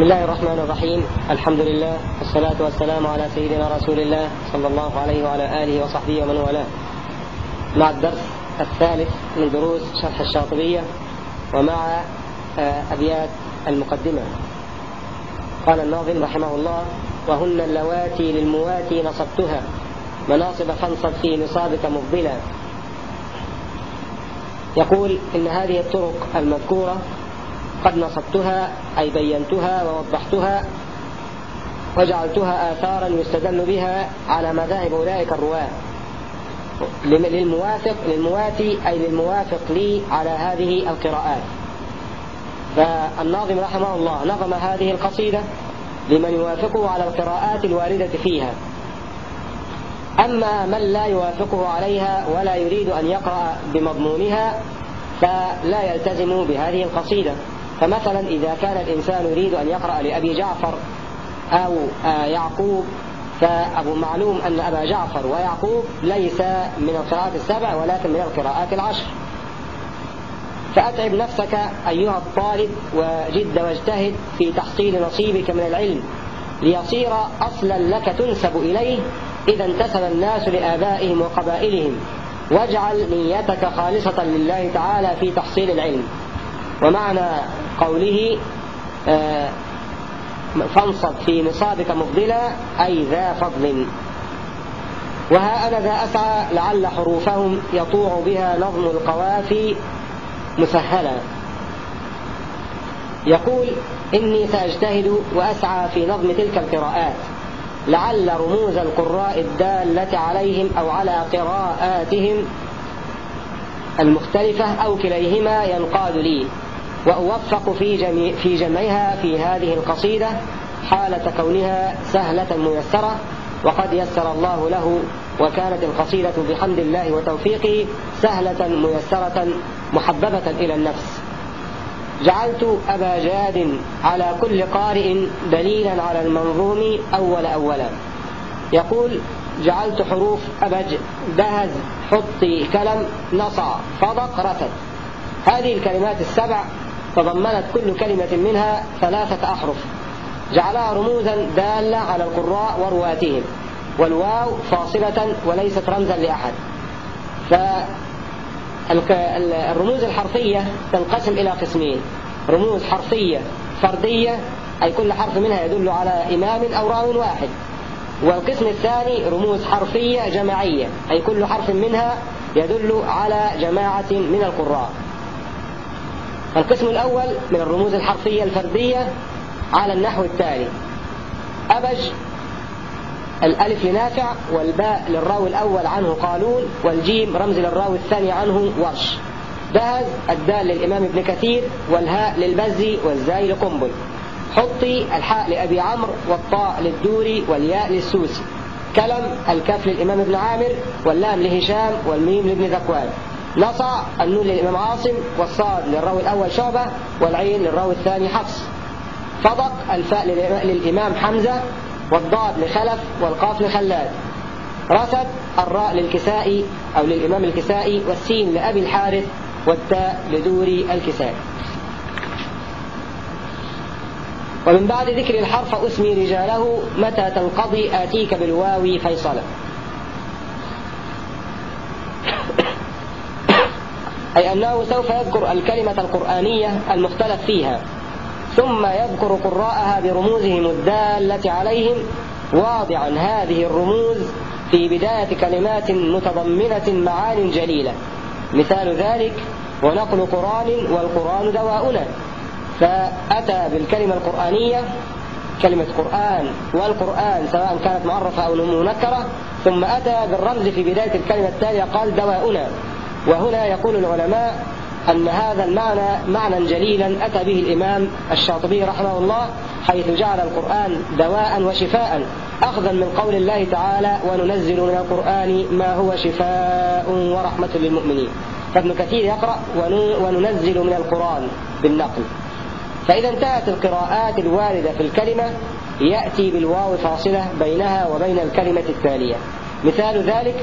بسم الله الرحمن الرحيم. الحمد لله والصلاة والسلام على سيدنا رسول الله صلى الله عليه وعلى آله وصحبه ومن والاه. مع الدرس الثالث من دروس شرح الشاطبية ومع أبيات المقدمة. قال الناظم رحمه الله وهن اللواتي للمواتي نصبتها مناصب فانصب في نصابك مفضلا. يقول إن هذه الطرق المذكورة قد نصبتها أي بينتها ووضحتها وجعلتها آثارا يستدل بها على مذاهب أولئك الرواة. للموافق للمواتي أي للموافق لي على هذه القراءات. فالناظم رحمه الله نظم هذه القصيدة لمن يوافقه على القراءات الواردة فيها. أما من لا يوافقه عليها ولا يريد أن يقرأ بمضمونها فلا يلتزم بهذه القصيدة. فمثلا إذا كان الإنسان يريد أن يقرأ لأبي جعفر أو يعقوب فأبو معلوم أن أبا جعفر ويعقوب ليس من القراءات السبع ولكن من القراءات العشر. فأتعب نفسك أيها الطالب وجد واجتهد في تحصيل نصيبك من العلم ليصير أصلا لك تنسب إليه إذا انتسب الناس لآبائهم وقبائلهم. واجعل نيتك خالصة لله تعالى في تحصيل العلم. ومعنى قوله آه فانصب في نصابك مفضلا أي ذا فضل. وها أنا ذا أسعى لعل حروفهم يطوع بها نظم القوافي مسهلا. يقول إني سأجتهد وأسعى في نظم تلك القراءات لعل رموز القراء الدالة عليهم أو على قراءاتهم المختلفة أو كليهما ينقاد لي. وأوفق في, جميع في جمعها في هذه القصيدة حالة كونها سهلة ميسرة وقد يسر الله له وكانت القصيدة بحمد الله وتوفيقه سهلة ميسرة محببة إلى النفس. جعلت أبا جاد على كل قارئ دليلا على المنظوم أول أولا. يقول جعلت حروف أبج دهز حطي كلم نصع فضق رتب. هذه الكلمات السبع تضمنت كل كلمة منها ثلاثة أحرف. جعلها رموزا دالة على القراء ورواتهم. والواو فاصلة وليست رمزا لأحد. فالرموز الحرفية تنقسم إلى قسمين. رموز حرفية فردية أي كل حرف منها يدل على إمام أو راو واحد. والقسم الثاني رموز حرفية جماعية أي كل حرف منها يدل على جماعة من القراء. القسم الأول من الرموز الحرفية الفردية على النحو التالي. أبج الألف لنافع والباء للراوي الأول عنه قالون والجيم رمز للراوي الثاني عنه ورش. دهز الدال للإمام ابن كثير والهاء للبزي والزاي لقنبل. حطي الحاء لأبي عمرو والطاء للدوري والياء للسوسي. كلم الكاف للإمام ابن عامر واللام لهشام والميم لابن ذكوان. نصع النون للإمام عاصم والصاد للراوي الأول شعبة والعين للراوي الثاني حفص. فضق الفاء للإمام حمزة والضاد لخلف والقاف لخلاد. رسد الراء للكسائي أو للإمام الكسائي والسين لأبي الحارث والتاء لدوري الكسائي ومن بعد ذكر الحرف أسمي رجاله متى تنقضي آتيك بالواو فيصلا أي أنه سوف يذكر الكلمة القرآنية المختلف فيها ثم يذكر قراءها برموزهم الدالة عليهم. واضعا هذه الرموز في بداية كلمات متضمنة معان جليلة. مثال ذلك ونقل قرآن والقرآن دواؤنا. فأتى بالكلمة القرآنية كلمة قرآن والقرآن سواء كانت معرفة أو منكرة ثم أتى بالرمز في بداية الكلمة التالية قال دواؤنا. وهنا يقول العلماء أن هذا المعنى معنى جليلا أتى به الإمام الشاطبي رحمه الله حيث جعل القرآن دواء وشفاء أخذا من قول الله تعالى وننزل من القرآن ما هو شفاء ورحمة للمؤمنين فابن كثير يقرأ وننزل من القرآن بالنقل فإذا انتهت القراءات الواردة في الكلمة يأتي بالواو فاصلة بينها وبين الكلمة التالية. مثال ذلك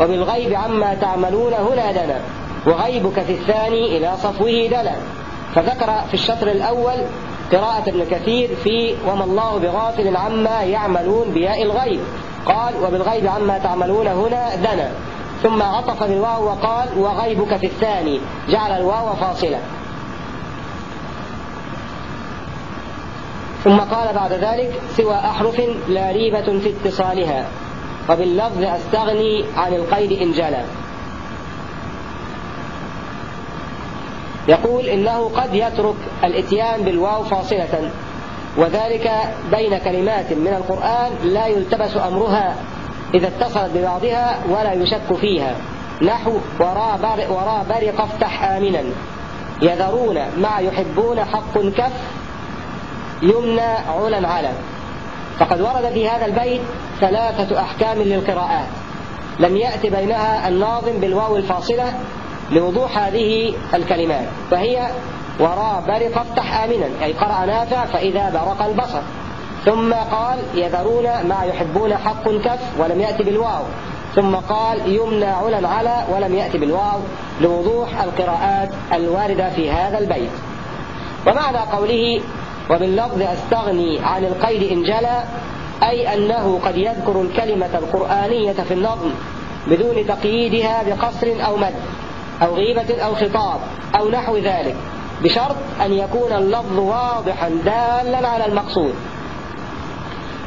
وبالغيب عما تعملون هنا دنا وغيبك في الثاني إلى صفوه دلا فذكر في الشطر الأول قراءة ابن كثير في وما الله بغافل عما يعملون بياء الغيب. قال وبالغيب عما تعملون هنا دنا. ثم عطف بالواو وقال وغيبك في الثاني. جعل الواو فاصلة ثم قال بعد ذلك سوى أحرف لا ريبة في اتصالها. وباللفظ أستغني عن القيد إن جلى. يقول إنه قد يترك الإتيان بالواو فاصلة وذلك بين كلمات من القرآن لا يلتبس أمرها إذا اتصلت ببعضها ولا يشك فيها. نحو وراء بر وراء برق افتح آمنا يذرون مع يحبون حق كف يمنى علا. على فقد ورد في هذا البيت ثلاثة أحكام للقراءات. لم يأتي بينها الناظم بالواو الفاصلة لوضوح هذه الكلمات فهي وراء برق افتح آمنا أي قرأ نافع فإذا برق البصر. ثم قال يذرون ما يحبون حق كف ولم يأتي بالواو. ثم قال يمنى علا على ولم يأتي بالواو. لوضوح القراءات الواردة في هذا البيت. ومعنى قوله وباللفظ أستغني عن القيد إن جلى أي أنه قد يذكر الكلمة القرآنية في النظم بدون تقييدها بقصر أو مد أو غيبة أو خطاب أو نحو ذلك بشرط أن يكون اللفظ واضحا دالا على المقصود.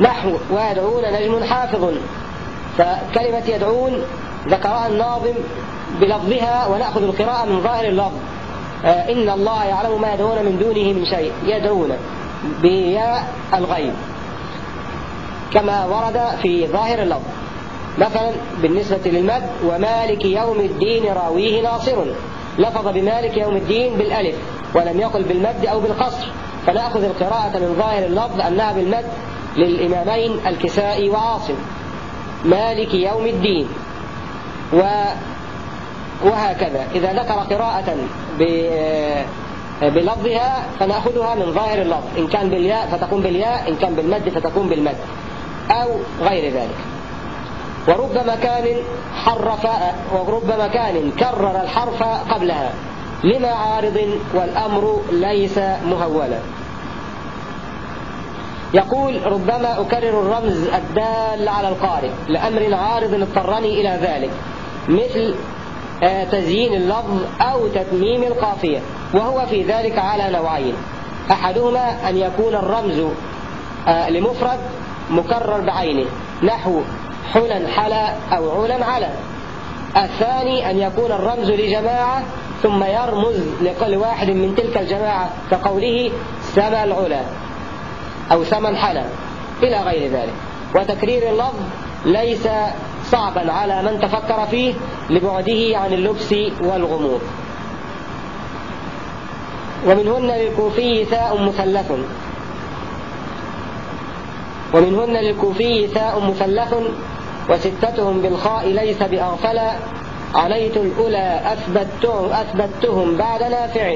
نحو ويدعون نجم حافظ. فكلمة يدعون ذكرها الناظم بلفظها ونأخذ القراءة من ظاهر اللفظ. إن الله يعلم ما يدعون من دونه من شيء يدعون بياء الغيب. كما ورد في ظاهر اللفظ. مثلا بالنسبة للمد ومالك يوم الدين راويه ناصر. لفظ بمالك يوم الدين بالألف ولم يقل بالمد أو بالقصر. فنأخذ القراءة من ظاهر اللفظ أنها بالمد للإمامين الكسائي وعاصم. مالك يوم الدين. و وهكذا. إذا ذكر قراءة بلفظها فنأخذها من ظاهر اللفظ. إن كان بالياء فتكون بالياء إن كان بالمد فتكون بالمد. أو غير ذلك. ورب مكان حرف ورب مكان كرر الحرف قبلها. لما عارض والأمر ليس مهولا. يقول ربما أكرر الرمز الدال على القارئ. لأمر عارض اضطرني إلى ذلك. مثل آه، تزيين اللفظ أو تتميم القافية وهو في ذلك على نوعين. أحدهما أن يكون الرمز آه، لمفرد مكرر بعينه نحو حلا حلا أو علا على الثاني أن يكون الرمز لجماعة ثم يرمز لكل واحد من تلك الجماعة كقوله سما العلا أو سما حلا إلى غير ذلك. وتكرير اللفظ ليس صعبا على من تفكر فيه لبعده عن اللبس والغموض. ومنهن للكوفي ثاء مثلث. ومنهن للكوفي ثاء مثلث. وستتهم بالخاء ليس بأغفلا عليت الأولى أثبتهم, أثبتهم بعد نافع.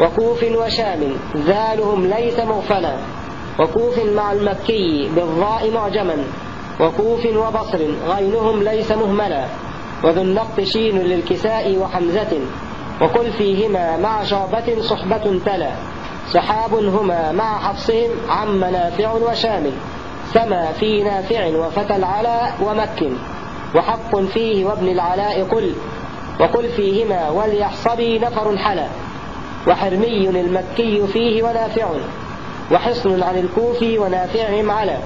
وكوف وشام ذالهم ليس مغفلا. وكوف مع المكي بالضاء معجما. وكوف وبصر غينهم ليس مهملا. وذو النقط شين للكساء وحمزة. وقل فيهما مع شعبة صحبة تلا. سحاب هما مع حفصهم عم نافع وشام. سما في نافع وفتى العلاء ومك. وحق فيه وابن العلاء قل. وقل فيهما وليحصبي نفر حلا. وحرمي المكي فيه ونافع. وحصن عن الكوفي ونافعهم على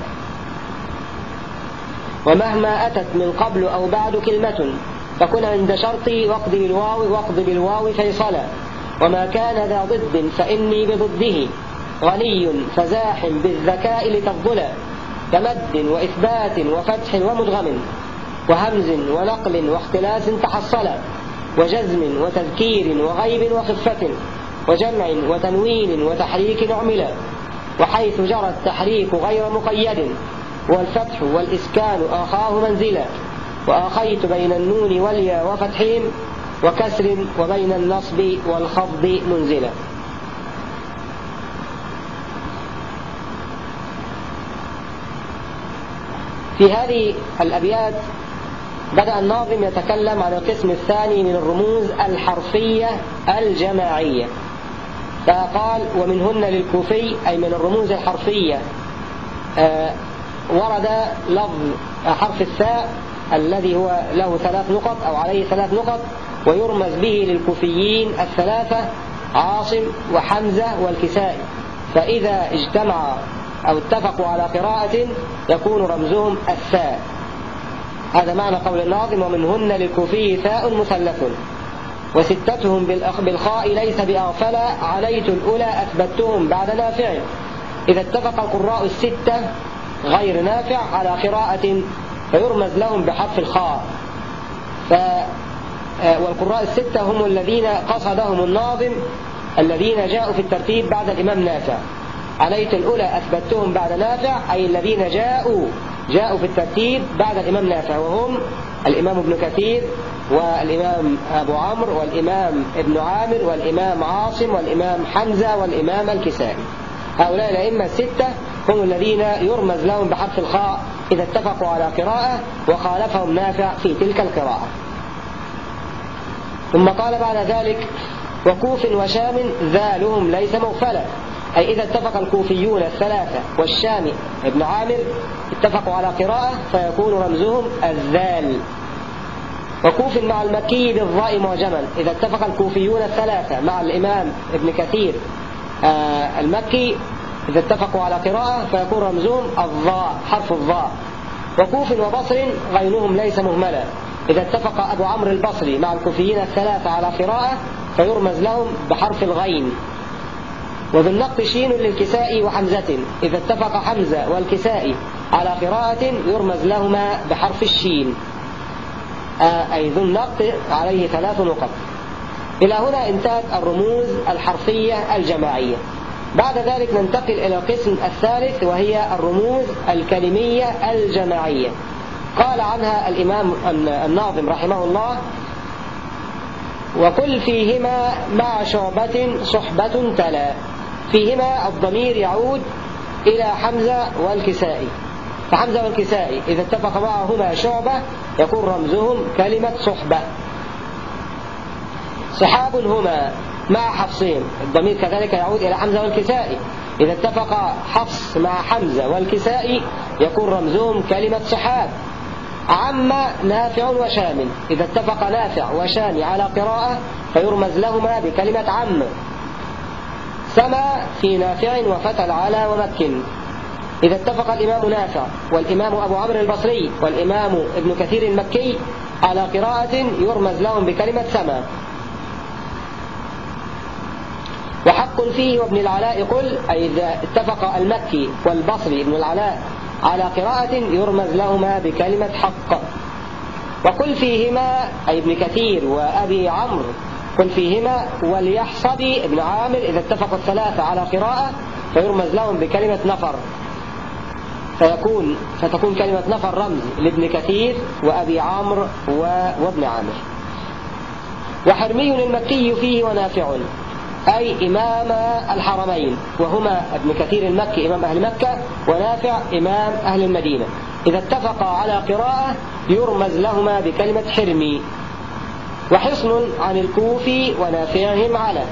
ومهما أتت من قبل أو بعد كلمة فكن عند شرطي واقض بالواو واقض بالواو فيصلا وما كان ذا ضد فإني بضده. غني فزاح بالذكاء لتفضلا كمد وإثبات وفتح ومدغم. وهمز ونقل واختلاس تحصلا وجزم وتذكير وغيب وخفة. وجمع وتنوين وتحريك عملا وحيث جرى التحريك غير مقيد. والفتح والإسكان آخاه منزلا. وآخيت بين النون واليا وفتحهم وكسر وبين النصب والخفض منزلا. في هذه الأبيات بدأ الناظم يتكلم عن القسم الثاني من الرموز الحرفية الجماعية. فقال ومنهن للكوفي أي من الرموز الحرفية آه، ورد لفظ حرف الثاء الذي هو له ثلاث نقط أو عليه ثلاث نقط ويرمز به للكوفيين الثلاثة عاصم وحمزة والكسائي. فإذا اجتمع أو اتفقوا على قراءة يكون رمزهم الثاء هذا معنى قول الناظم ومنهن للكوفي ثاء مثلث وستتهم بالخاء ليس بأغفلا عليت الأولى أثبتهم بعد نافع. إذا اتفق القراء الستة غير نافع على قراءة فيرمز لهم بحرف الخاء. ف آه، والقراء الستة هم الذين قصدهم الناظم الذين جاءوا في الترتيب بعد الإمام نافع. عليت الأولى أثبتهم بعد نافع أي الذين جاءوا جاءوا في الترتيب بعد الإمام نافع وهم الإمام ابن كثير والإمام أبو عمرو والإمام ابن عامر والإمام عاصم والإمام حمزة والإمام الكسائي. هؤلاء الأئمة الستة هم الذين يرمز لهم بحرف الخاء إذا اتفقوا على قراءة وخالفهم نافع في تلك القراءة. ثم قال بعد ذلك وكوف وشام ذالهم ليس مغفلا. أي إذا اتفق الكوفيون الثلاثة والشامي ابن عامر اتفقوا على قراءة فيكون رمزهم الذال. وكوف مع المكي بالضاء معجما. إذا اتفق الكوفيون الثلاثة مع الإمام ابن كثير المكي إذا اتفقوا على قراءة فيكون رمزهم الضاء حرف الضاء وكوف وبصر غينهم ليس مهملا. إذا اتفق أبو عمرو البصري مع الكوفيين الثلاثة على قراءة فيرمز لهم بحرف الغين. وبالنقط شين للكساء وحمزة. إذا اتفق حمزة والكساء على قراءة يرمز لهما بحرف الشين. آه، أي ذو النقط عليه ثلاث نقط. إلى هنا انتهت الرموز الحرفية الجماعية. بعد ذلك ننتقل إلى القسم الثالث وهي الرموز الكلمية الجماعية. قال عنها الإمام الناظم رحمه الله وكل فيهما مع شعبة صحبة تلا فيهما الضمير يعود إلى حمزة والكسائي. فحمزة والكسائي إذا اتفق معهما شعبة يكون رمزهم كلمة صحبة. صحاب هما مع حفصين. الضمير كذلك يعود إلى حمزة والكسائي. إذا اتفق حفص مع حمزة والكسائي يكون رمزهم كلمة صحاب. عم نافع وشام. إذا اتفق نافع وشام على قراءة فيرمز لهما بكلمة عم. سما في نافع وفتى العلا ومكن إذا اتفق الإمام نافع والإمام أبو عمرو البصري والإمام ابن كثير المكي على قراءة يرمز لهم بكلمة سما. وحق فيه وابن العلاء قل أي إذا اتفق المكي والبصري ابن العلاء على قراءة يرمز لهما بكلمة حق. وقل فيهما أي ابن كثير وأبي عمرو قل فيهما وليحصبي ابن عامر إذا اتفقوا الثلاثة على قراءة فيرمز لهم بكلمة نفر. فيكون فتكون كلمة نفر رمز لابن كثير وأبي عمرو وابن عامر. وحرمي المكي فيه ونافع. أي إمام الحرمين وهما ابن كثير المكي إمام أهل مكة ونافع إمام أهل المدينة. إذا اتفقا على قراءة يرمز لهما بكلمة حرمي. وحصن عن الكوفي ونافعهم على.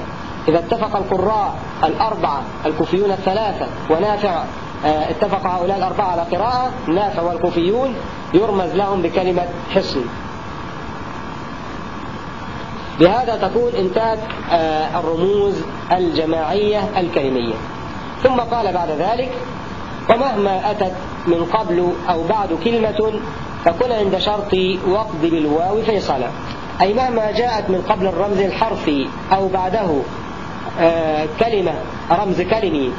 إذا اتفق القراء الأربعة الكوفيون الثلاثة ونافع آه، اتفق هؤلاء الأربعة على قراءة نافع والكوفيون يرمز لهم بكلمة حصن. بهذا تكون انتهت آه، الرموز الجماعية الكلمية ثم قال بعد ذلك ومهما أتت من قبل أو بعد كلمة فكن عند شرط وقد بالواو فيصلا. أي مهما جاءت من قبل الرمز الحرفي أو بعده آه، كلمة رمز كلمي.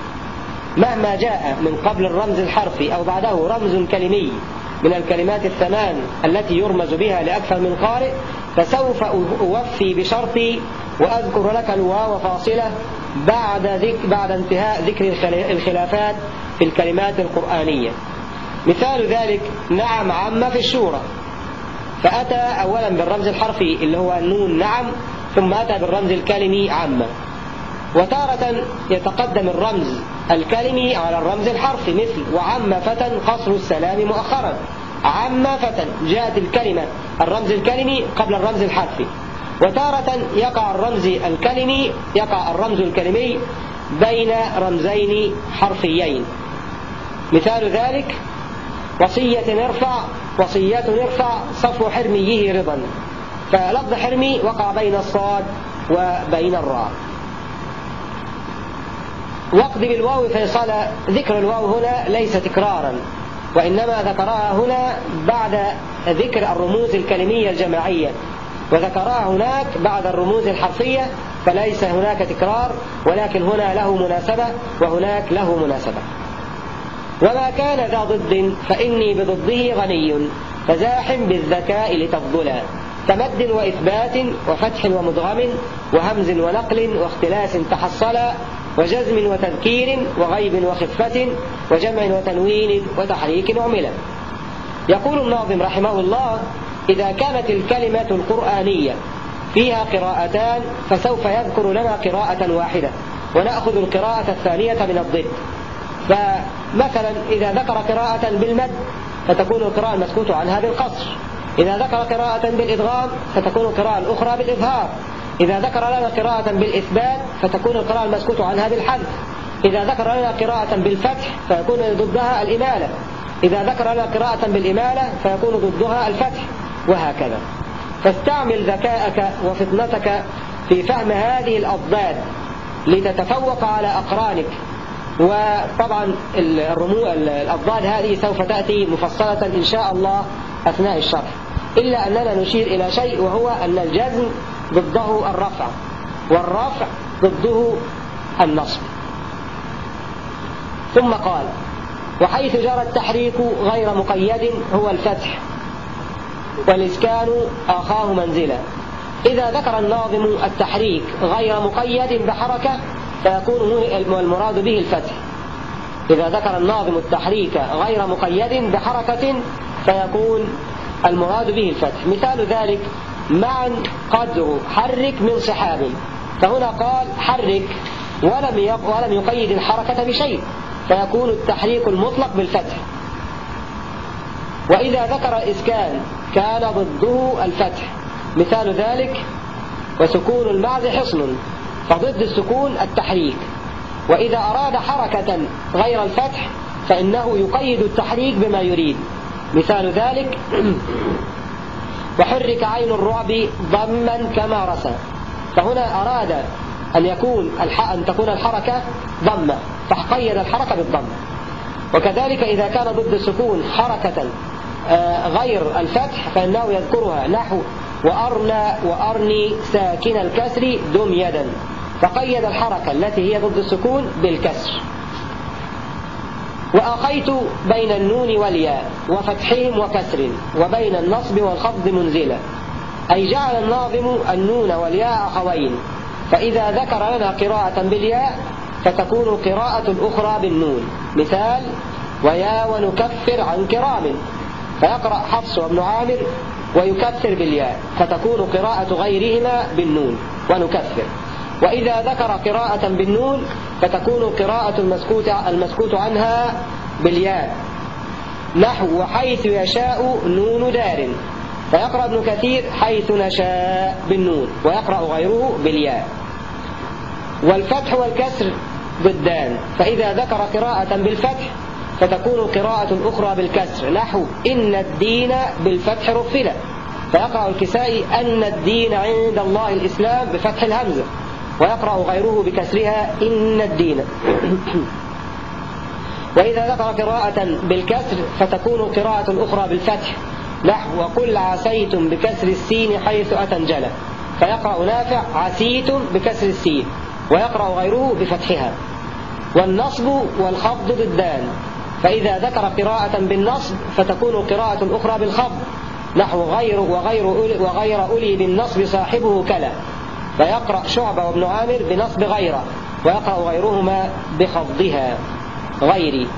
مهما جاء من قبل الرمز الحرفي أو بعده رمز كلمي من الكلمات الثمان التي يرمز بها لأكثر من قارئ فسوف أوفي بشرطي وأذكر لك الواو فاصلة بعد, ذك بعد انتهاء ذكر الخلافات في الكلمات القرآنية. مثال ذلك نعم عم في الشورى فأتى أولا بالرمز الحرفي اللي هو النون نعم ثم أتى بالرمز الكلمي عم وتارة يتقدم الرمز الكلمي على الرمز الحرفي مثل وعم فتى قصر السلام مؤخرا. عم فتى جاءت الكلمة الرمز الكلمي قبل الرمز الحرفي. وتارة يقع الرمز الكلمي يقع الرمز الكلمي بين رمزين حرفيين. مثال ذلك وصية ارفع وصيات ارفع صفو حرميه رضا. فلفظ حرمي وقع بين الصاد وبين الراء. واقض بالواو فيصل ذكر الواو هنا ليس تكرارا وإنما ذكرها هنا بعد ذكر الرموز الكلمية الجماعية. وذكرها هناك بعد الرموز الحرفية فليس هناك تكرار ولكن هنا له مناسبة وهناك له مناسبة. وما كان ذا ضد فإني بضده غني فزاحم بالذكاء لتفضلا كمد وإثبات وفتح ومدغم وهمز ونقل واختلاس تحصلا وجزم وتذكير وغيب وخفة وجمع وتنوين وتحريك عملا يقول الناظم رحمه الله إذا كانت الكلمة القرآنية فيها قراءتان فسوف يذكر لنا قراءة واحدة ونأخذ القراءة الثانية من الضد. فمثلا إذا ذكر قراءة بالمد فتكون القراءة المسكوت عنها بالقصر. إذا ذكر قراءة بالإدغام فتكون القراءة الأخرى بالإظهار. إذا ذكر لنا قراءة بالإثبات فتكون القراءة المسكوت عنها بالحذف إذا ذكر لنا قراءة بالفتح فيكون ضدها الإمالة. إذا ذكر لنا قراءة بالإمالة فيكون ضدها الفتح. وهكذا. فاستعمل ذكاءك وفطنتك في فهم هذه الأضداد لتتفوق على أقرانك. وطبعا الرمو الأضداد هذه سوف تأتي مفصلة إن شاء الله أثناء الشرح. إلا أننا نشير إلى شيء وهو أن الجزم ضده الرفع والرفع ضده النصب. ثم قال وحيث جرى التحريك غير مقيد هو الفتح والإسكان آخاه منزلا. إذا ذكر الناظم التحريك غير مقيد بحركة فيكون المراد به الفتح. إذا ذكر الناظم التحريك غير مقيد بحركة فيكون المراد به الفتح. مثال ذلك معا قدر حرك من سحاب. فهنا قال حرك ولم ولم يقيد الحركة بشيء. فيكون التحريك المطلق بالفتح. وإذا ذكر الإسكان كان ضده الفتح. مثال ذلك وسكون المعز حصن. فضد السكون التحريك. وإذا أراد حركة غير الفتح فإنه يقيد التحريك بما يريد. مثال ذلك وحرك عين الرعب ضما كما رسى. فهنا أراد أن يكون أن تكون الحركة ضمة. فقيد الحركة بالضم. وكذلك إذا كان ضد السكون حركة آه، غير الفتح فإنه يذكرها نحو وأرنى وأرني ساكن الكسر دم يدا. فقيد الحركة التي هي ضد السكون بالكسر. وأخيت بين النون والياء وفتحهم وكسر وبين النصب والخفض منزلا أي جعل الناظم النون والياء أخوين فإذا ذكر لنا قراءة بالياء فتكون قراءة الأخرى بالنون. مثال ويا ونكفر عن كرام. فيقرأ حفص وابن عامر ويكفر بالياء. فتكون قراءة غيرهما بالنون. ونكفر. وإذا ذكر قراءة بالنون فتكون قراءة المسكوت, المسكوت عنها بالياء. نحو وحيث يشاء نون دار. فيقرأ ابن كثير حيث نشاء بالنون ويقرأ غيره بالياء. والفتح والكسر ضدان. فإذا ذكر قراءة بالفتح فتكون القراءة الأخرى بالكسر. نحو إن الدين بالفتح رفلة فيقرأ الكسائي أن الدين عند الله الإسلام بفتح الهمزة. ويقرأ غيره بكسرها إن الدين. وإذا ذكر قراءة بالكسر فتكون القراءة الأخرى بالفتح. نحو وقل عسيتم بكسر السين حيث أتنجل. فيقرأ نافع عسيتم بكسر السين. ويقرأ غيره بفتحها. والنصب والخفض ضدان فإذا ذكر قراءة بالنصب فتكون القراءة الأخرى بالخفض. نحو غير وغير أولي, وغير أولي بالنصب صاحبه كلا. فيقرأ شعبة وابن عامر بنصب غيره ويقرأ غيرهما بخفضها غيري.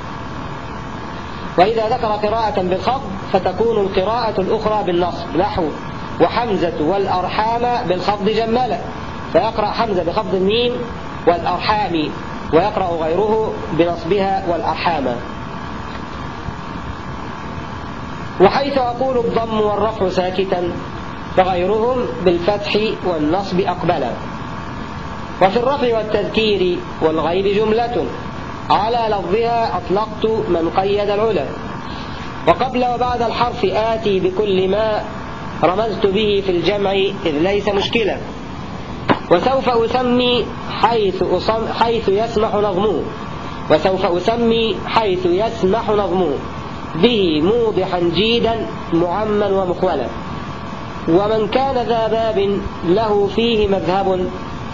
وإذا ذكر قراءة بالخفض فتكون القراءة الأخرى بالنصب نحو وحمزة والأرحام بالخفض جمالة فيقرأ حمزة بخفض الميم والأرحام ويقرأ غيره بنصبها والأرحام. وحيث أقول الضم والرفع ساكتا وغيرهم بالفتح والنصب أقبلا. وفي الرفع والتذكير والغيب جملة. على لفظها أطلقت من قيد العلا. وقبل وبعد الحرف آتي بكل ما رمزت به في الجمع إذ ليس مشكلة وسوف أسمي حيث, أصم حيث يسمح نظمه. وسوف أسمي حيث يسمح نظمه. به موضحا جيدا معما ومخولا. ومن كان ذا باب له فيه مذهب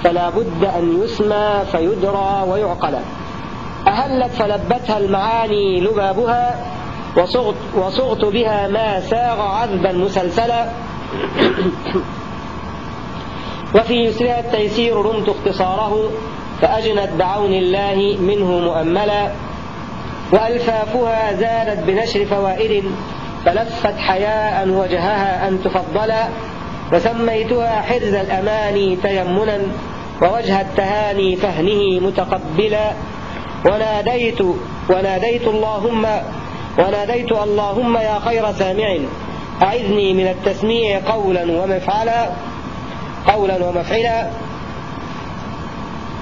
فلا بد أن يسمى فيدرى ويعقل. أهلت فلبتها المعاني لبابها وصغت, وصغت بها ما ساغ عذبا مسلسلا وفي يسرها التيسير رمت اختصاره فأجنت بعون الله منه مؤملا. وألفافها زالت بنشر فوائد فلفت حياء وجهها أن تفضلا وسميتها حرز الأماني تيمنا ووجه التهاني فهنه متقبلا. وناديت وناديت اللهم وناديت اللهم يا خير سامع أعذني من التسميع قولا ومفعلا قولا ومفعلا.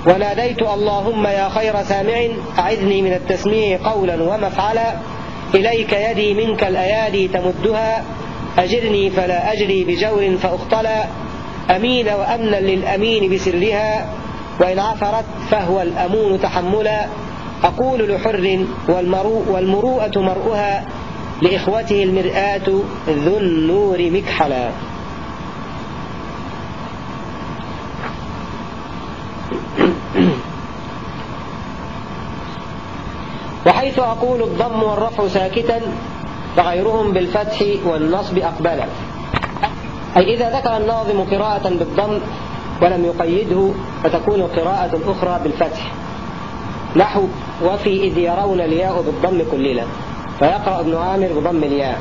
وناديت اللهم يا خير سامع أعذني من التسميع قولا ومفعلا. إليك يدي منك الأيادي تمدها أجرني فلا أجري بجور فأختلى أمين وأمنا للأمين بسرها وإن عثرت فهو الأمون تحملا. أقول لحر والمروءة مرؤها لإخوته المرآة ذو النور مكحلا. وحيث أقول الضم والرفع ساكتا فغيرهم بالفتح والنصب أقبلا. أي إذا ذكر الناظم قراءة بالضم ولم يقيده فتكون قراءة أخرى بالفتح. نحو وفي إذ يرون الياء بالضم كللا. فيقرأ ابن عامر بضم الياء.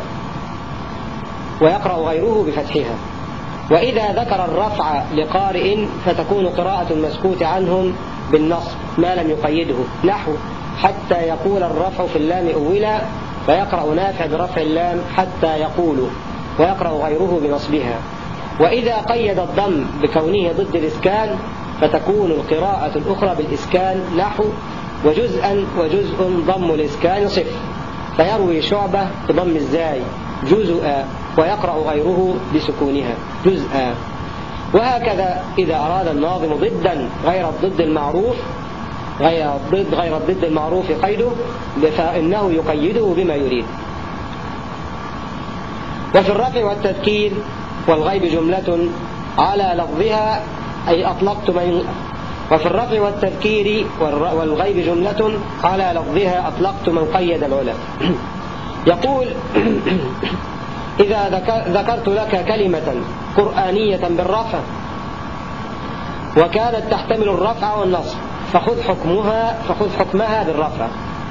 ويقرأ غيره بفتحها. وإذا ذكر الرفع لقارئ فتكون قراءة المسكوت عنهم بالنصب ما لم يقيده. نحو حتى يقول الرفع في اللام أولا فيقرأ نافع برفع اللام حتى يقول ويقرأ غيره بنصبها. وإذا قيد الضم بكونه ضد الإسكان فتكون القراءة الأخرى بالإسكان نحو وجزءا وجزء ضم الإسكان صفر. فيروي شعبة بضم الزاي جزءا ويقرأ غيره بسكونها جزءا. وهكذا إذا أراد الناظم ضدا غير الضد المعروف غير الضد غير الضد المعروف قيده فإنه يقيده بما يريد. وفي الرفع والتذكير والغيب جملة على لفظها أي أطلقت من وفي الرفع والتذكير والغيب جملة على لفظها أطلقت من قيد العلا يقول إذا ذكرت لك كلمة قرآنية بالرفع وكانت تحتمل الرفع والنصب فخذ حكمها فخذ حكمها بالرفع.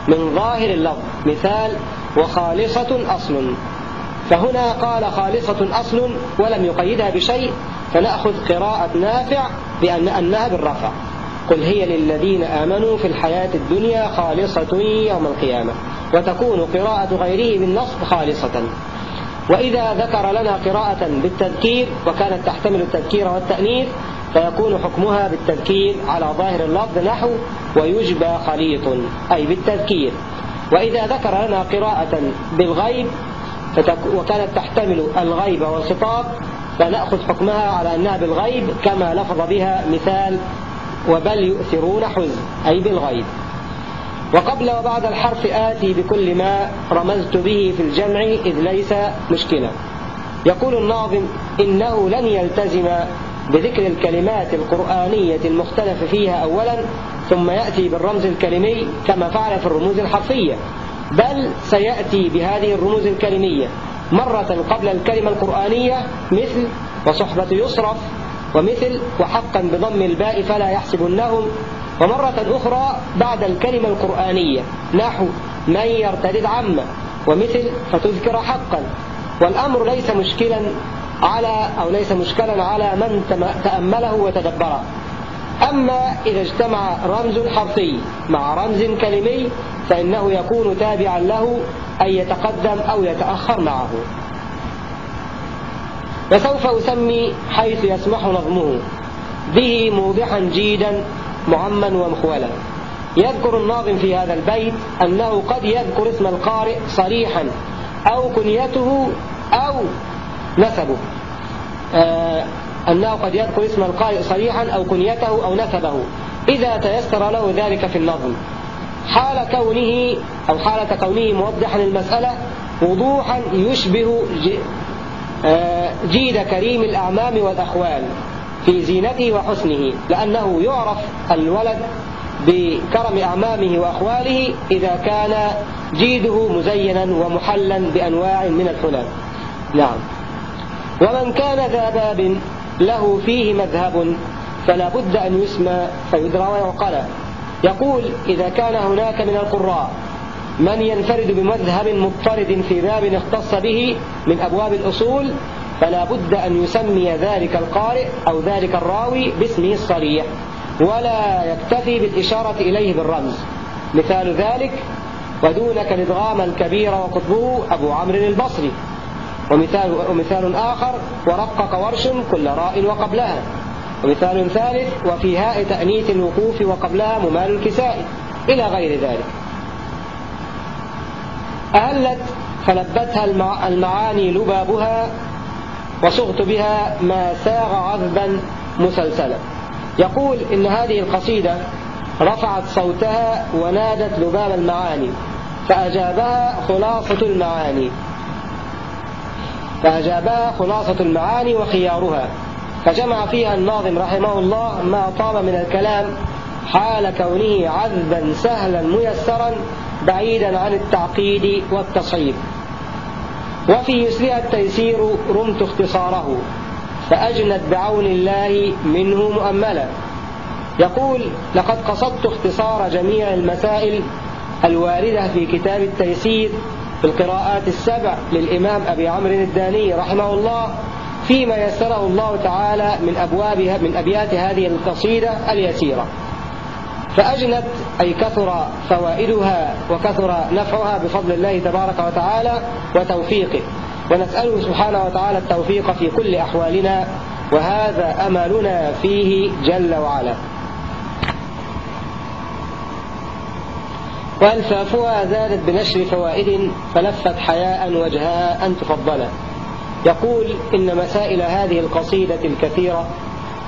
من ظاهر اللفظ مثال وخالصة أصل. فهنا قال خالصة أصل ولم يقيدها بشيء فنأخذ قراءة نافع بأن أنها بالرفع. قل هي للذين آمنوا في الحياة الدنيا خالصة يوم القيامة وتكون قراءة غيره بالنصب خالصة. وإذا ذكر لنا قراءة بالتذكير وكانت تحتمل التذكير والتأنيث فيكون حكمها بالتذكير على ظاهر اللفظ نحو ويجبى خليط أي بالتذكير. وإذا ذكر لنا قراءة بالغيب وكانت تحتمل الغيب والخطاب فنأخذ حكمها على أنها بالغيب كما لفظ بها مثال وبل يؤثرون حزن أي بالغيب. وقبل وبعد الحرف آتي بكل ما رمزت به في الجمع إذ ليس مشكلة يقول الناظم إنه لن يلتزم بذكر الكلمات القرآنية المختلف فيها أولا ثم يأتي بالرمز الكلمي كما فعل في الرموز الحرفية. بل سيأتي بهذه الرموز الكلمية مرة قبل الكلمة القرآنية مثل وصحبة يصرف ومثل وحقا بضم الباء فلا يحسبنهم ومرة أخرى بعد الكلمة القرآنية. نحو من يرتدد عما ومثل فتذكر حقا والأمر ليس مشكلا على أو ليس مشكلا على من تأمله وتدبره أما إذا اجتمع رمز حرفي مع رمز كلمي فإنه يكون تابعا له أن يتقدم أو يتأخر معه. وسوف أسمي حيث يسمح نظمه. به موضحا جيدا معما ومخولا يذكر الناظم في هذا البيت أنه قد يذكر اسم القارئ صريحا أو كنيته أو نسبه. آه أنه قد يذكر اسم القارئ صريحا أو كنيته أو نسبه. إذا تيسر له ذلك في النظم. حال كونه أو حالة كونه موضحا المسألة وضوحا يشبه آه، جيد كريم الأعمام والأخوال في زينته وحسنه لأنه يعرف الولد بكرم أعمامه وأخواله إذا كان جيده مزينا ومحلا بأنواع من الحلال. نعم. ومن كان ذا باب له فيه مذهب فلا بد أن يسمى فيدرى ويعقل. يقول إذا كان هناك من القراء من ينفرد بمذهب مضطرد في باب اختص به من أبواب الأصول فلا بد أن يسمي ذلك القارئ أو ذلك الراوي باسمه الصريح ولا يكتفي بالإشارة إليه بالرمز. مثال ذلك ودونك الإدغام الكبير وقطبه أبو عمرو البصري. ومثال, ومثال آخر ورقق ورش كل راء وقبلها. ومثال ثالث وفي هاء تأنيث الوقوف وقبلها ممال الكساء. إلى غير ذلك. أهلت فلبتها المعاني لبابها وصغت بها ما ساغ عذبا مسلسلا. يقول إن هذه القصيدة رفعت صوتها ونادت لباب المعاني فأجابها خلاصة المعاني. فأجابها خلاصة المعاني وخيارها. فجمع فيها الناظم رحمه الله ما طاب من الكلام حال كونه عذبا سهلا ميسرا بعيدا عن التعقيد والتصعيد وفي يسرها التيسير رمت اختصاره فأجنت بعون الله منه مؤملا. يقول لقد قصدت اختصار جميع المسائل الواردة في كتاب التيسير في القراءات السبع للإمام أبي عمرو الداني رحمه الله فيما يسره الله تعالى من أبوابها من أبيات هذه القصيدة اليسيرة. فأجنت أي كثر فوائدها وكثر نفعها بفضل الله تبارك وتعالى وتوفيقه. ونسأله سبحانه وتعالى التوفيق في كل أحوالنا وهذا أملنا فيه جل وعلا. وألفافها زادت بنشر فوائد فلفت حياء وجهاء تفضلا. يقول إن مسائل هذه القصيدة الكثيرة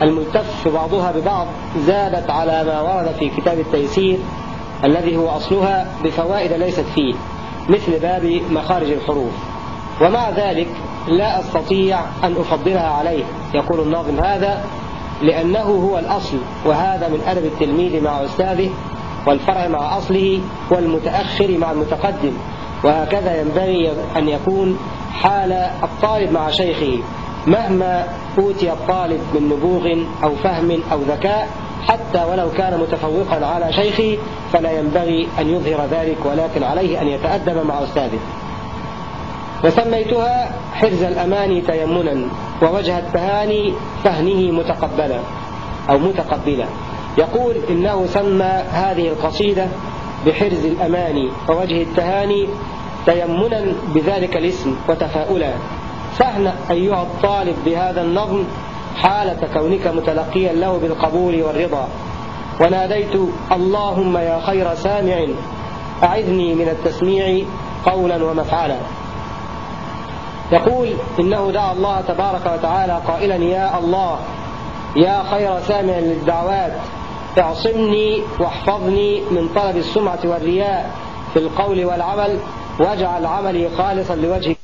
الملتف بعضها ببعض زادت على ما ورد في كتاب التيسير الذي هو أصلها بفوائد ليست فيه مثل باب مخارج الحروف. ومع ذلك لا أستطيع أن أفضلها عليه يقول الناظم هذا لأنه هو الأصل وهذا من أدب التلميذ مع أستاذه والفرع مع أصله والمتأخر مع المتقدم. وهكذا ينبغي أن يكون حال الطالب مع شيخه. مهما أوتي الطالب من نبوغ أو فهم أو ذكاء حتى ولو كان متفوقا على شيخه فلا ينبغي أن يظهر ذلك ولكن عليه أن يتأدب مع أستاذه. وسميتها حرز الأماني تيمنا ووجه التهاني فهنه متقبلا أو متقبلا. يقول إنه سمى هذه القصيدة بحرز الأماني ووجه التهاني تيمنا بذلك الاسم وتفاؤلا. فاهنأ أيها الطالب بهذا النظم حالة كونك متلقيا له بالقبول والرضا. وناديت اللهم يا خير سامع أعذني من التسميع قولا ومفعلا. يقول إنه دعا الله تبارك وتعالى قائلا يا الله يا خير سامع للدعوات اعصمني واحفظني من طلب السمعة والرياء في القول والعمل واجعل عملي خالصا لوجهك.